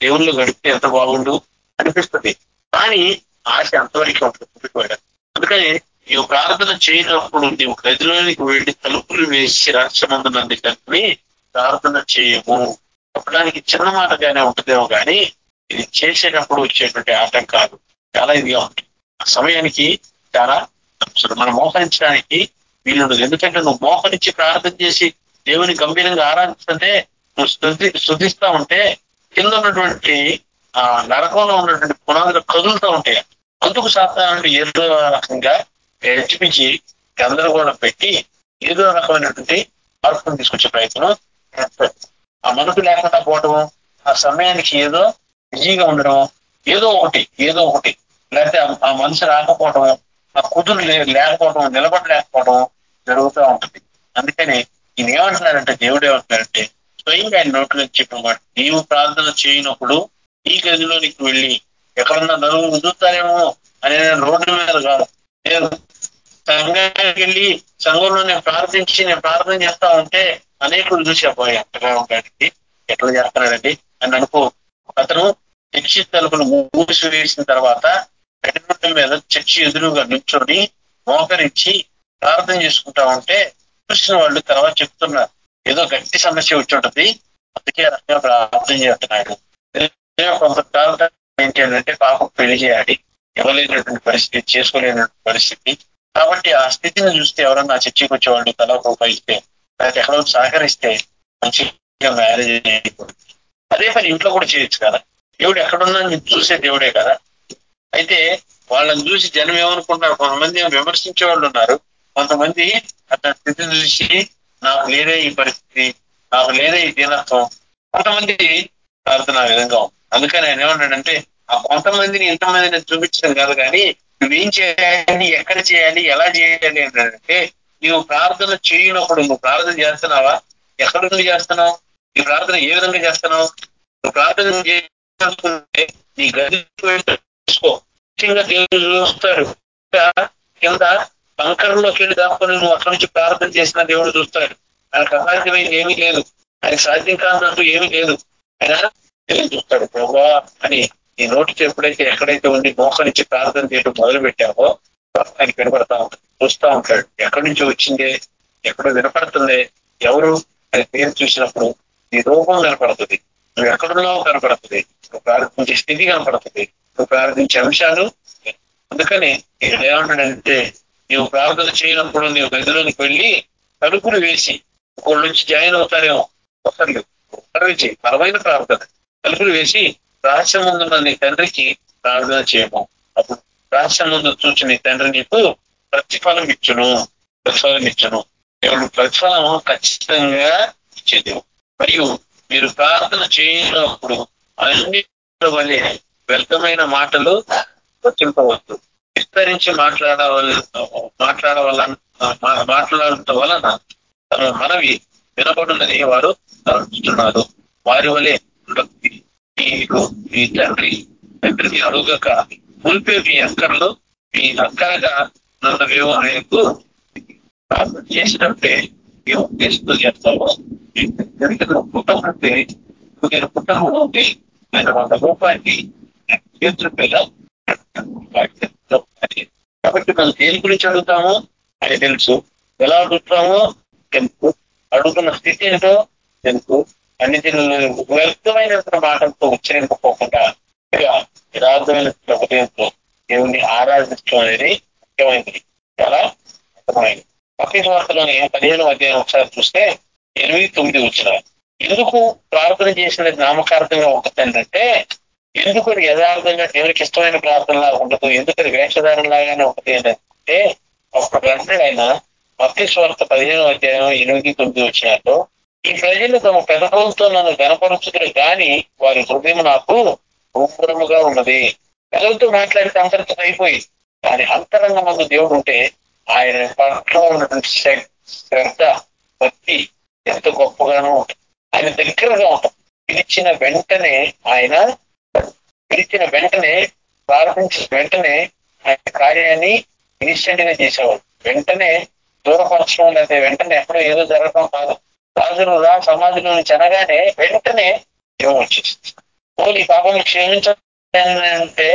దేవుళ్ళు గడిపితే ఎంత బాగుండు అనిపిస్తుంది. కానీ ఆశ అంతవరకు ఉంటుంది అందుకని నీవు ప్రార్థన చేయనప్పుడు నీవు గదిలోనికి వెళ్ళి తలుపులు వేసి రాక్షమందునంది కానీ ప్రార్థన చేయము. చెప్పడానికి చిన్న మాటగానే ఉంటుందేమో కానీ ఇది చేసేటప్పుడు వచ్చేటువంటి ఆటంకాలు చాలా ఇదిగా ఉంటాయి ఆ సమయానికి చాలా మనం మోహరించడానికి వీళ్ళు ఎందుకంటే నువ్వు మోహరించి ప్రార్థన చేసి దేవుని గంభీరంగా ఆరాధిస్తుంటే నువ్వు స్థుతి స్థుతిస్తా ఉంటే కింద ఉన్నటువంటి ఆ నరకంలో ఉన్నటువంటి పునాదులు కదులుతూ ఉంటాయి. అందుకు సాధారణ ఏదో రకంగా హెచ్చిపించి గందరగోళం పెట్టి ఏదో రకమైనటువంటి మార్పును తీసుకొచ్చే ప్రయత్నం చేస్తారు. ఆ మనసు లేకుండా పోవడం ఆ సమయానికి ఏదో బిజీగా ఉండడం ఏదో ఒకటి ఏదో ఒకటి. లేకపోతే ఆ- మనసు రాకపోవడం ఆ కుదురు లేకపోవటం లేకపోవడం నిలబడలేకపోవడం జరుగుతూ ఉంటుంది. అందుకని ఈయన ఏమంటున్నారంటే దేవుడు ఏమంటున్నారంటే స్వయంగా ఆయన నోట్లో చెప్పిన మాట నీవు ప్రార్థన చేయనప్పుడు ఈ గదిలోనికి వెళ్ళి ఎక్కడన్నా నలుగురు కుదురుతారేమో అని రోడ్డు మీద కాదు. నేను సంఘానికి వెళ్ళి సంఘంలో నేను ప్రార్థించి నేను ప్రార్థన చేస్తా ఉంటే అనేకులు చూసి అబ్బాయి ఎంతగా ఉంటాడండి ఎట్లా చేస్తున్నాడండి? అని అనుకో అతను చర్చి తలుపులు మూసి వేసిన తర్వాత కఠినత మీద చర్చి ఎదురుగా నిల్చొని మోకరించి ప్రార్థన చేసుకుంటా ఉంటే చూసిన వాళ్ళు తర్వాత చెప్తున్నారు. ఏదో గట్టి సమస్య వచ్చి ఉంటుంది. అందుకే రకంగా ప్రార్థన చేస్తున్నాడు. కొంతకాలం ఏంటి అంటే పాపం పెళ్ళి చేయాలి. ఇవ్వలేనటువంటి పరిస్థితి చేసుకోలేనటువంటి పరిస్థితి. కాబట్టి ఆ స్థితిని చూస్తే ఎవరన్నా చర్చికి వచ్చేవాళ్ళు తల ఒక రూపాయి ఇస్తే లేకపోతే ఎక్కడో సహకరిస్తే మంచిగా మ్యారేజ్ చేయకూడదు అదే పని ఇంట్లో కూడా చేయొచ్చు కదా. దేవుడు ఎక్కడున్నా నేను చూసే దేవుడే కదా. అయితే వాళ్ళని చూసి జనం ఏమనుకుంటున్నారు? కొంతమంది విమర్శించే వాళ్ళు ఉన్నారు. కొంతమంది అతని స్థితిని చూసి నాకు లేదే ఈ పరిస్థితి నాకు లేదే ఈ దీనత్వం. కొంతమంది ప్రార్థన ఆ విధంగా ఉంది. అందుకని ఆయన ఏమంటాడంటే ఆ కొంతమందిని ఎంతమందిని చూపించడం కాదు కానీ నువ్వేం చేయాలి? ఎక్కడ చేయాలి? ఎలా చేయాలి అంటే నువ్వు ప్రార్థన చేయనప్పుడు నువ్వు ప్రార్థన చేస్తున్నావా? ఎక్కడ నుండి చేస్తున్నావు? నీ ప్రార్థన ఏ విధంగా చేస్తున్నావు? నువ్వు ప్రార్థన చేసుకుంటే నీ గది చూసుకో. ముఖ్యంగా దేవుడు చూస్తాడు. కింద బంకరంలోకి వెళ్ళి దాక్కుని నువ్వు అక్కడి నుంచి ప్రార్థన చేసిన దేవుడు చూస్తాడు. ఆయనకు అసాధ్యమైంది ఏమీ లేదు. ఆయనకు సాధ్యం కాదంటూ ఏమీ లేదు. ఆయన చూస్తాడు. ప్రభా అని ఈ నోటితో ఎప్పుడైతే ఎక్కడైతే ఉండి మోకరించి ప్రార్థన చేయడం మొదలు పెట్టావో ఆయనకి వినపడతా ఉంటాడు చూస్తా ఉంటాడు. ఎక్కడి నుంచి వచ్చిందే? ఎక్కడో వినపడుతుంది? ఎవరు? అని పేరు చూసినప్పుడు నీ రూపం కనపడుతుంది. నువ్వు ఎక్కడున్నావు కనపడుతుంది. నువ్వు ప్రార్థించే స్థితి కనపడుతుంది. నువ్వు ప్రార్థించే అంశాలు అందుకని ఏమంటాడంటే నువ్వు ప్రార్థన చేయనప్పుడు నీవు గదిలోనికి వెళ్ళి తలుపులు వేసి ఒకళ్ళ నుంచి జాయిన్ అవుతారేమో? ఒకళ్ళు. ఒకరు చేయి. బలమైన ప్రార్థన. తలుపులు వేసి ప్రాచముందున్న ముందున్న నీ తండ్రికి ప్రార్థన చేయము. అప్పుడు ప్రాచముందు ముందు నీ తండ్రి నీకు ప్రతిఫలం ఇచ్చును. ప్రతిఫలం ఇచ్చును. దేవుడు ప్రతిఫలం ఖచ్చితంగా ఇచ్చేది. మరియు మీరు ప్రార్థన చేయనప్పుడు అన్ని వల్లే వ్యర్థమైన మాటలు వచ్చింపవద్దు విస్తరించి మాట్లాడవల మాట్లాడవల మాట్లాడటం వలన తమ మనవి వినబడున్నది వారు తలంచుతున్నారు వారి వలె మీకు మీ తండ్రి తండ్రిని అడుగక మునిపే మీ అక్కర్లో. మీ అక్కరగా నన్ను మేము ఆయనకు ప్రార్థన చేసినప్పుడే మేము చేస్తూ చేస్తాము. పుట్టం ఉంటే నేను పుట్టం ఉంటే ఆయన వంద రూపాయలు చేతుల కాబట్టి మనం దేని గురించి అడుగుతామో? అది తెలుసు ఎలా అడుగుతామో? తెలుసు అడుగుతున్న స్థితి ఏంటో తెలుసు అన్ని వ్యర్థమైన మాటలతో ఉచ్చరింపకోకుండా యథార్థమైన హృదయంతో దేవుణ్ణి ఆరాధించడం అనేది ముఖ్యమైనది. చాలా ముఖ్యమైనది పక్షి వార్తలోని పదిహేను అధ్యాయం ఒకసారి చూస్తే ఎనిమిది తొమ్మిది వచ్చిన ఎందుకు ప్రార్థన చేసిన నామకార్థంగా ఒకటంటే ఎందుకు అది యథార్థంగా దేవునికి ఇష్టమైన ప్రార్థనలా ఉండదు ఎందుకు అది వేషధారంలాగానే ఒకటి ఏంటంటే ఒక అంటే భక్తి స్వార్థ పదిహేను అధ్యాయం ఎనిమిది తొమ్మిది వచ్చినట్టు ఈ ప్రజలు తమ పెదవులతో నన్ను గనపరుచుకుని కానీ వారి హృదయం నాకు ఉగ్రముగా ఉన్నది. పెదవులతో మాట్లాడితే అంతరితం అయిపోయి దాని అంతరంగ మందు దేవుడు ఉంటే ఆయన పట్ల ఉన్నటువంటి శ్రద్ధ భక్తి ఎంత గొప్పగానో ఉంటుంది. ఆయన దగ్గరగా ఉంటాం. పిలిచిన వెంటనే ఆయన పిలిచిన వెంటనే ప్రారంభించిన వెంటనే ఆయన కార్యాన్ని ఇన్స్టెంట్గా చేసేవాడు. వెంటనే దూరపరచడం లేదా వెంటనే ఎప్పుడో ఏదో జరగడం కాదు. రాజును రా సమాజంలో నుంచి అనగానే వెంటనే జీవం వచ్చేసింది. ఓన్లీ పాపం క్షమించాలంటే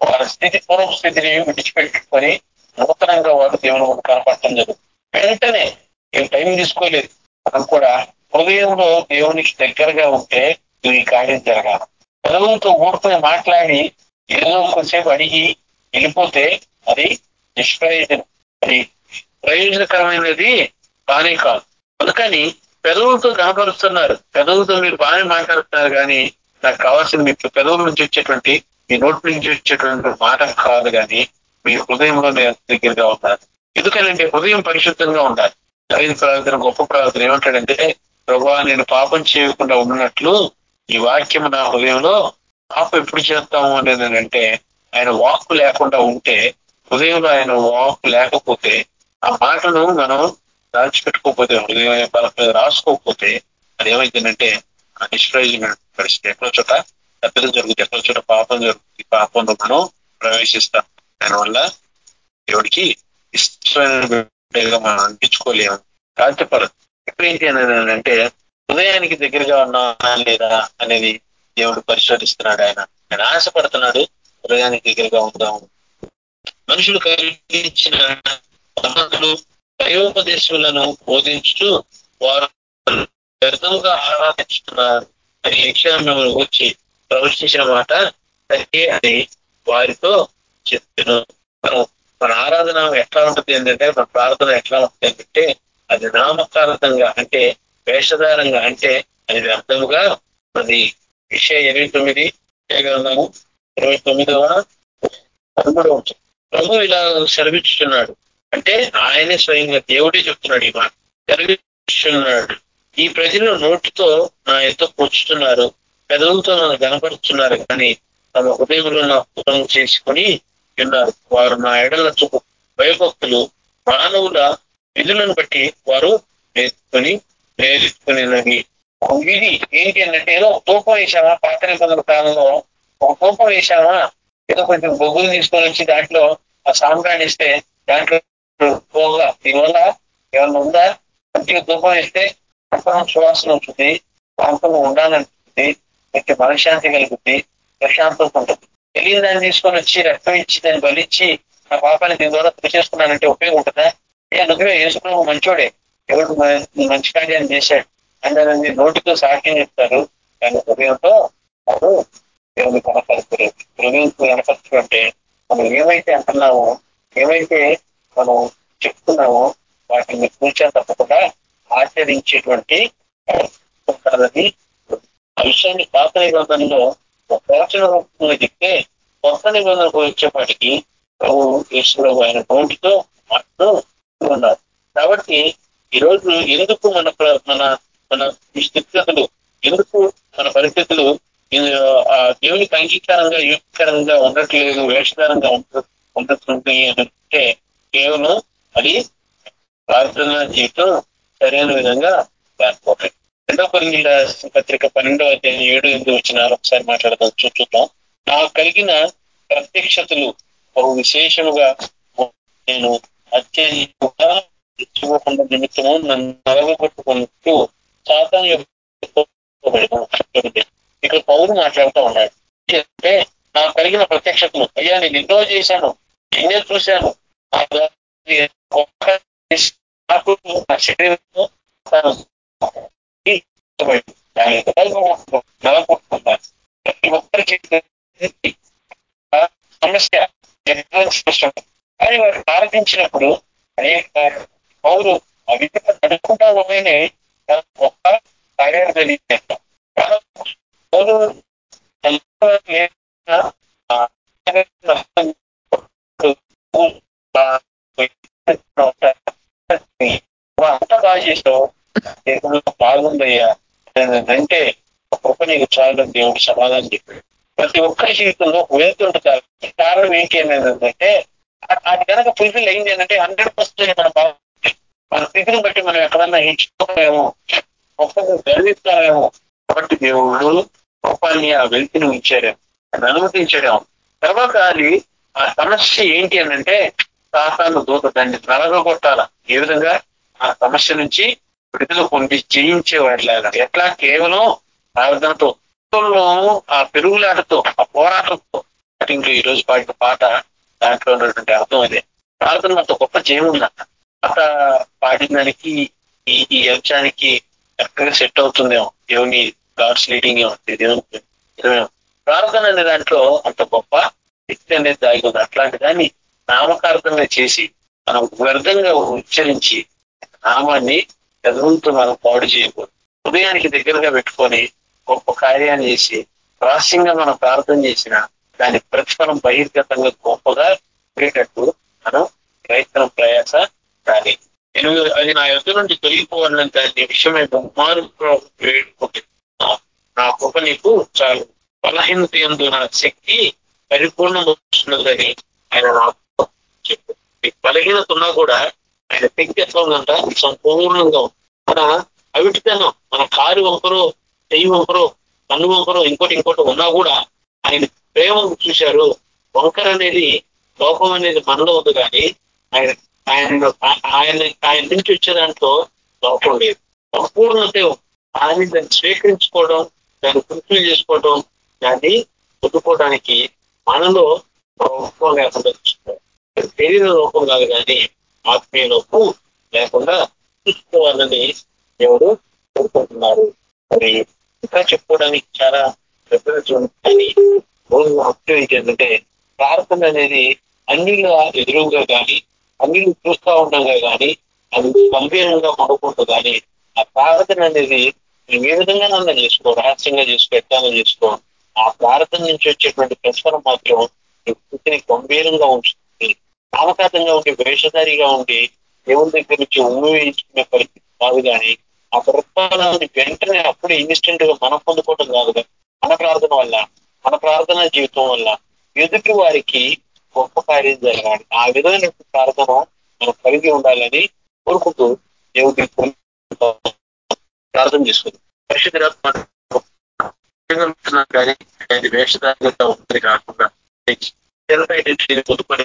వారి స్థితి పూర్వ స్థితిని విడిచిపెట్టుకొని నూతనంగా వారు దేవుని కనపడటం జరుగుతుంది. వెంటనే ఏం టైం తీసుకోలేదు. మనం కూడా హృదయంలో దేవునికి దగ్గరగా ఉంటే ఈ కార్యం జరగాలి. పెదవులతో ఊరుకుని మాట్లాడి ఏదో కొంచెంసేపు అడిగి వెళ్ళిపోతే అది నిష్ప్రయోజనం. అది ప్రయోజనకరమైనది కానే కాదు. అందుకని పెదవులతో కనపరుస్తున్నారు పెదవులతో మీరు బాగానే మాట్లాడుతున్నారు కానీ నాకు కావాల్సింది మీ పెదవుల నుంచి వచ్చేటువంటి మీ నోటి నుంచి వచ్చేటువంటి మాట కాదు కానీ మీ హృదయంలో దగ్గరగా ఉండాలి. ఎందుకంటే హృదయం పరిశుద్ధంగా ఉండాలి. దైవ ప్రార్థన గొప్ప ప్రార్థన ఏమంటాడంటే ప్రభా నేను పాపం చేయకుండా ఉన్నట్లు ఈ వాక్యం నా హృదయంలో పాపం ఎప్పుడు చేస్తాము అనేది అంటే ఆయన వాక్కు లేకుండా ఉంటే హృదయంలో ఆయన వాక్కు లేకపోతే ఆ మాటను మనం దాచిపెట్టుకోకపోతే హృదయం పలక రాసుకోకపోతే అది ఏమైందంటే ఆ పరిస్థితి ఎక్కడో చోట తప్పిదం జరుగుతుంది ఎక్కడో చోట పాపం జరుగుతుంది. పాపంలో మనం ప్రవేశిస్తాం. దానివల్ల దేవుడికి ఇష్టమైన మనం అనిపించుకోలేము. సాధ్యపడదు ఎప్పుడేంటి అనేది అంటే హృదయానికి దగ్గరగా ఉన్నా లేదా అనేది దేవుడు పరిశోధిస్తున్నాడు ఆయన. ఆయన ఆశపడుతున్నాడు హృదయానికి దగ్గరగా ఉందాము. మనుషులు కలిగించిన దైవోపదేశములను బోధించుతూ వారు వ్యర్థంగా ఆరాధించుతున్నారు అని వచ్చి ప్రవచించిన మాట సరే అని వారితో చెప్తున్నాను మన ఆరాధన ఎట్లా ఉంటుంది ఏంటంటే మన ప్రార్థన ఎట్లా ఉంటుంది ఏంటంటే అది నామకార్థంగా అంటే వేషధారంగా అంటే అది వ్యర్థముగా అది విషయ ఇరవై తొమ్మిది గ్రంథము? ఇరవై తొమ్మిదవ పదమూడవ ప్రభు ఇలా సెలవిస్తున్నాడు అంటే ఆయనే స్వయంగా దేవుడే చెప్తున్నాడు ఈ మాట. ఈ ప్రజలు నోటితో నా ఎంతో కూర్చుతున్నారు పెదవులతో నన్ను గనపరుస్తున్నారు కానీ తమ హృదయంలో నా పురం ఉన్నారు. వారు నా ఎడల చూపు భయభక్తులు. మానవుల విధులను బట్టి వారు నేర్చుకొని నేర్చుకునేది ఇది ఏంటి అంటే ఏదో కోపం వేసామా పాత నిబంధన కాలంలో ఒక కోపం వేసామా ఏదో కొంచెం బొగ్గులు తీసుకొని వచ్చి దాంట్లో ఆ సాంబ్రాన్ని ఇస్తే దాంట్లో పోగా దీనివల్ల ఏమన్నా ఉందా మంచిగా తూపం వేస్తే సువాసన ఉంటుంది ప్రాంతంలో ఉండాలనిపిస్తుంది మంచి మనశ్శాంతి కలుగుతుంది ప్రశాంతత ఉంటుంది తెలియని దాన్ని తీసుకొని వచ్చి రక్తం ఇచ్చి దాన్ని బలిచ్చి నా పాపాన్ని దీని ద్వారా చేసుకున్నానంటే ఉపయోగం ఉంటుందా ఏ నువ్వే వేసుకున్నావు మంచోడే ఎవరు మంచి కార్యాన్ని చేశాడు అంటే నోటితో సాక్ష్యం చెప్తారు కానీ హృదయంతో వారు దేవుని కనపరుస్తారు హృదయంతో కనపరచడం అంటే మనం ఏమైతే అంటున్నామో ఏమైతే మనం చెప్తున్నామో వాటిని కూర్చొని తప్పకుండా ఆచరించేటువంటి ఉండాలని ఆ విషయాన్ని పాత నిబంధనలో ఒక ప్రవచన రూపంలో చెప్తే కొత్త నిబంధనకు వచ్చేపాటికి ప్రభు ఈశ్వరు ఆయన నోటితో మాటలు ఉన్నారు. కాబట్టి ఈరోజు ఎందుకు మన మన మన స్థితిగతులు ఎందుకు మన పరిస్థితులు ఆ దేవునికి అంగీకారంగా యుక్తికరంగా ఉండట్లేదు వేషధారంగా అని ఉంటుతుంది అంటే కేవలం అది ప్రార్థన జీవితం సరైన విధంగా లేకపోతే రెండో కొన్ని పత్రిక పన్నెండో అధ్యాయం ఏడు ఎనిమిది వచ్చిన ఒకసారి మాట్లాడదాం చూద్దాం. నాకు కలిగిన ప్రత్యక్షతలు బహు విశేషముగా నేను అత్యధికంగా నిమిత్తము నన్ను నలగొట్టుకుంటూ సాతాను యొక్క ఇక్కడ పౌరు మాట్లాడుతూ ఉన్నాడు. అంటే నాకు కలిగిన ప్రత్యక్షతలు అయ్యా నేను ఎన్నో చేశాను ఎన్నో చూశాను. నాకు నా శరీరంలో ప్రతి ఒక్కరికి సమస్య కానీ వారు ప్రారంభించినప్పుడు అనేక పౌరు ఆ విధంగా నడుచుకుంటా పోయినే గొప్ప కార్యాలు జరిగింది పౌరు అంతా బాగా చేసావు. బాగుందయ్యా అంటే కృప నీకు చాలు దేవుడు సమాధానం చెప్పాడు. ప్రతి ఒక్కరి జీవితంలో వెళ్తుంటారు కారణం ఏంటి అనేది అది కనుక ఫుల్ఫిల్ అయింది ఏంటంటే హండ్రెడ్ పర్సెంట్ మన బాగా మన స్థితిని బట్టి మనం ఎక్కడన్నా ఎంచుకోలేము గొప్పగా గర్విస్తామేమో కాబట్టి దేవుడు కృపాన్ని ఆ వెలితిని ఇచ్చాడేమో అది అనుమతించడం తర్వాత అది ఆ సమస్య ఏంటి అని అంటే సాతాను దూత దాన్ని నలగొట్టాల ఏ విధంగా? ఆ సమస్య నుంచి విడుదల పొంది జయించేవాడిలాగా ఎట్లా? కేవలం ప్రార్థనతో ఆ పెరుగులాటతో ఆ పోరాటంతో ఇంకా ఈ రోజు పాడిన పాట దాంట్లో ఉన్నటువంటి అర్థం అదే. ప్రార్థన అంత గొప్ప జయం ఉందన్న పాట పాడిన దానికి ఈ ఈ అంశానికి చక్కగా సెట్ అవుతుందేమో. దేవుని గాడ్స్ లీడింగ్ దేవుని ప్రార్థన అనే దాంట్లో అంత గొప్ప శక్తి అనేది దాగి ఉంది. అట్లాంటి దాన్ని నామకార్థంగా చేసి మనం వ్యర్థంగా ఉచ్చరించి నామాన్ని చదువుతూ మనం పాడు చేయకూడదు హృదయానికి దగ్గరగా పెట్టుకొని గొప్ప కార్యాన్ని చేసి రహస్యంగా మనం ప్రార్థన చేసిన దాని ప్రతిఫలం బహిర్గతంగా గొప్పగా ఉండేటట్టు మనం ప్రయత్నం ప్రయాస కానీ. నేను అది నా యొక్క నుండి తొలగిపోవాలని దాని విషయమై బహుమాను నా కృప నీకు చాలు. బలహీనత ఎందు నా శక్తి పరిపూర్ణమవుతున్నదని ఆయన నాకు చెప్పు బలహీనత ఉన్నా కూడా ఆయన శక్తి ఎట్లా ఉందంట సంపూర్ణంగా. మన అవిటితనం మన కారు వంకరు చెయ్యి వంకరు కన్ను ఒకరు ఇంకోటి ఇంకోటి ఉన్నా కూడా ఆయన ప్రేమ చూశారు. వంకర అనేది లోపం అనేది మనలో ఉంది కానీ ఆయన ఆయన ఆయన ఆయన నుంచి వచ్చే దాంట్లో లోపం లేదు. సంపూర్ణత ఆయన దాన్ని స్వీకరించుకోవడం దాన్ని ఫుల్ఫిల్ చేసుకోవడం దాన్ని పొందుకోవడానికి మనలో లోపం లేకుండా చూసుకోవాలి. శరీర లోపం కాదు కానీ ఆత్మీయ నొప్పు లేకుండా చూసుకోవాలని దేవుడు కోరుకుంటున్నారు మరి ఇంకా చెప్పుకోవడానికి చాలా పెద్దలు రోజు ముఖ్యం ఏంటంటే ప్రార్థన అనేది అన్నిగా ఎదురుగా కానీ అన్ని చూస్తూ ఉండగా కానీ అది గంభీరంగా పడుకుంటూ కానీ ఆ ప్రార్థన అనేది ఏ విధంగా నన్ను చేసుకో రహస్యంగా చేసుకో ఎట్లా చేసుకో. ఆ ప్రార్థన నుంచి వచ్చేటువంటి ప్రశ్న మాత్రం నీ స్థితిని గంభీరంగా ఉంచుతుంది. నామకాతంగా ఉండి వేషధారిగా ఉండి దేవుని దగ్గర నుంచి ఊహించుకునే పరిస్థితి కాదు కానీ ఆ కృపాలని వెంటనే అప్పుడే ఇన్స్టెంట్గా మనం పొందుకోవడం కాదు మన ప్రార్థన వల్ల మన ప్రార్థన జీవితం వల్ల ఎదుటి వారికి గొప్ప కార్యం జరగాలి. ఆ విధమైన ప్రార్థన మనం కలిగి ఉండాలని కోరుకుంటూ దేవుడి ప్రార్థన చేసుకుంది. పరిశుద్ధ కానీ అది వేషధారంగా ఉంటుంది కాకుండా సెల్ఫ్ ఐడెంటిటీ పొందుకొని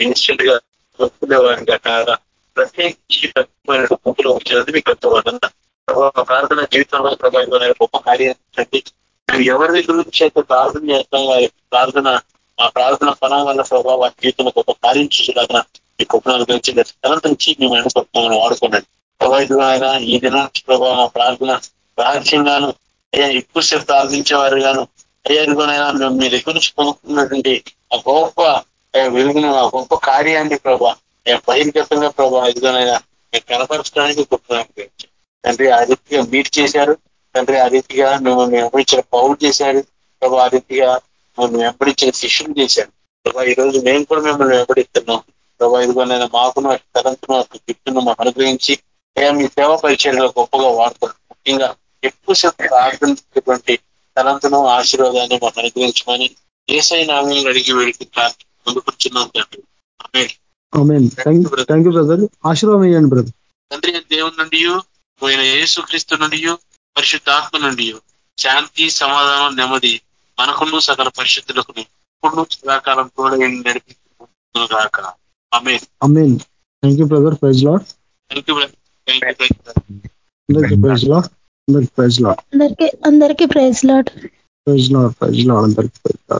ఇన్స్టెంట్గా పొందుకునేవారిగా కాగా ప్రత్యేకించి గుంపులో చదివి కట్టవాలన్న ప్రార్థన జీవితంలో ప్రభావితమైన గొప్ప కార్యాన్ని మేము ఎవరి గురించి అయితే ప్రార్థన చేస్తాం వారి ప్రార్థన ఆ ప్రార్థన ఫలం వల్ల ప్రభావ వారి జీవితంలో గొప్ప కార్యం చూసేలాగా మీ కుటుంబాల గురించి తనంతరించి మేము అనుకుంటున్నామని వాడుకోండి ప్రభావ ఆయన ఈ దినం ప్రభావ ప్రార్థన రహస్యంగాను అయ్యా ఎక్కువసేపు ప్రార్థించేవారు గాను అయ్యా ఇదిగోనైనా మేము మీ దగ్గర నుంచి పొందుతున్నటువంటి ఆ గొప్ప వెలుగును ఆ గొప్ప కార్యాన్ని ప్రభా అయ్యా, బహిర్గతంగా ప్రభా ఇదిగోనైనా మేము కనపరచడానికి గొప్ప తండ్రి ఆ రీతిగా మీట్ చేశారు. తండ్రి ఆ రీతిగా మిమ్మల్ని వెంబడించిన పౌరు చేశారు. ప్రభా ఆ రీతిగా మిమ్మల్ని వెంబడించిన శిష్యులు చేశారు. ప్రభా ఈ రోజు మేము కూడా మిమ్మల్ని వెంబడిస్తున్నాం. ప్రభా ఇదిగోనైనా మాకును అటు తలంతును అటు గిఫ్ట్ను మాకు అనుగ్రహించి మీ సేవ పరిచయంలో గొప్పగా వాడుతారు ముఖ్యంగా ఎక్కువసేపు ప్రార్థించేటువంటి తలంతును ఆశీర్వాదాన్ని మాకు అనుగ్రహించమని ఏసై నామం అడిగి వెళ్ళి పొందుకుంటున్నాం తండ్రి. Amen. Amen. Thank you brother. ఆశీర్వాదం బ్రదర్. తండ్రి దేవుని నుండి పోయిన యేసు క్రీస్తు నుండి పరిశుద్ధాత్మ నుండి శాంతి సమాధానం నెమ్మది మనకును సకల పరిశుద్ధులకు ఇప్పుడు సదాకాలం కూడా నడిపిస్తున్న కాక ఆమె amen thank you brother. Praise Lord thank you అందరికీ ప్రైజ్ లాడ్ అందరికి ప్రైజ్ లాడ్ అందరికి అందరికి praise Lord praise Lord praise Lord అందరికి ప్రైజ్ లాడ్